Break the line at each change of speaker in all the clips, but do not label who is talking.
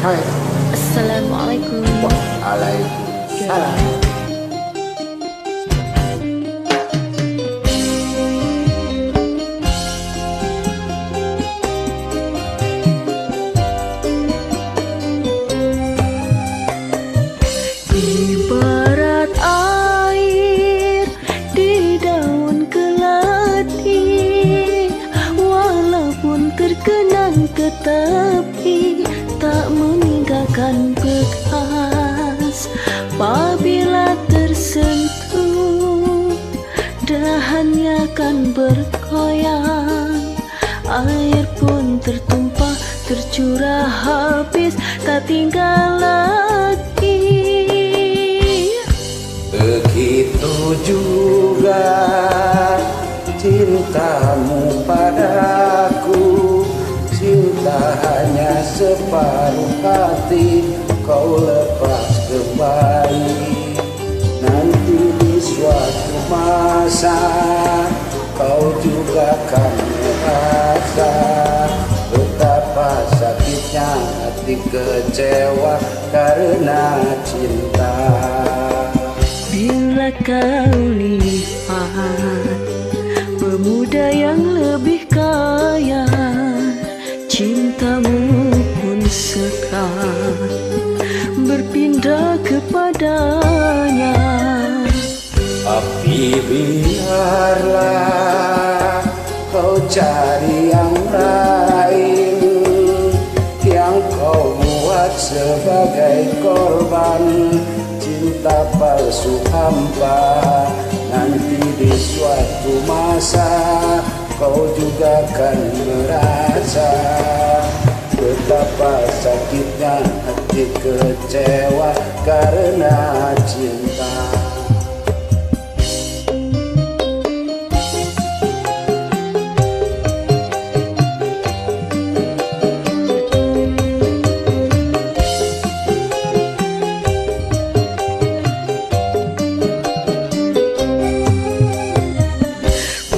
Hai.
Assalamualaikum.
Waalaikumsalam.
Ibarat air di daun keladi Walaupun terkenang ke Dahannya akan berkoyak Air pun tertumpah tercurah habis Tak tinggal lagi.
Begitu juga cintamu padaku. Cinta hanya separuh hati Kau lepas kembali. Nanti di suatu masa Kau juga akan merasa. Betapa sakitnya hati kecewa Karena cinta.
Bila kau lihat Pemuda yang lebih kaya Cintamu pun sekat. Berpindah kepadanya
Tapi biarlah kau cari yang lain Yang kau buat sebagai korban Cinta palsu hampa. Nanti di suatu masa Kau juga akan merasa Betapa sakitnya hati kecewa Karena cinta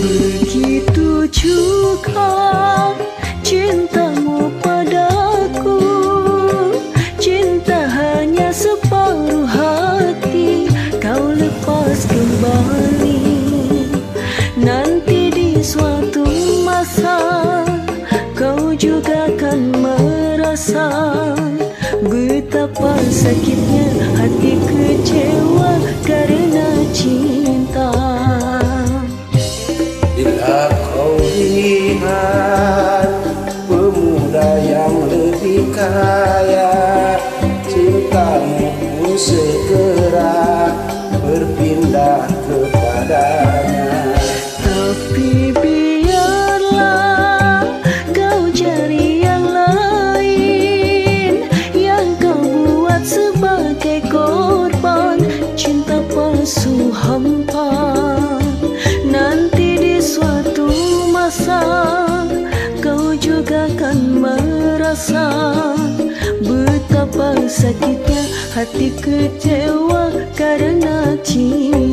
Begitu juga cintamu padaku. Cinta hanya separuh hati Kau lepas kembali. Nanti di suatu masa Kau juga akan merasa Betapa sakitnya hati kecewa
Kau lihat pemuda yang lebih kaya. Cintamu pun segera
merasa Betapa sakitnya hati kecewa Karena cinta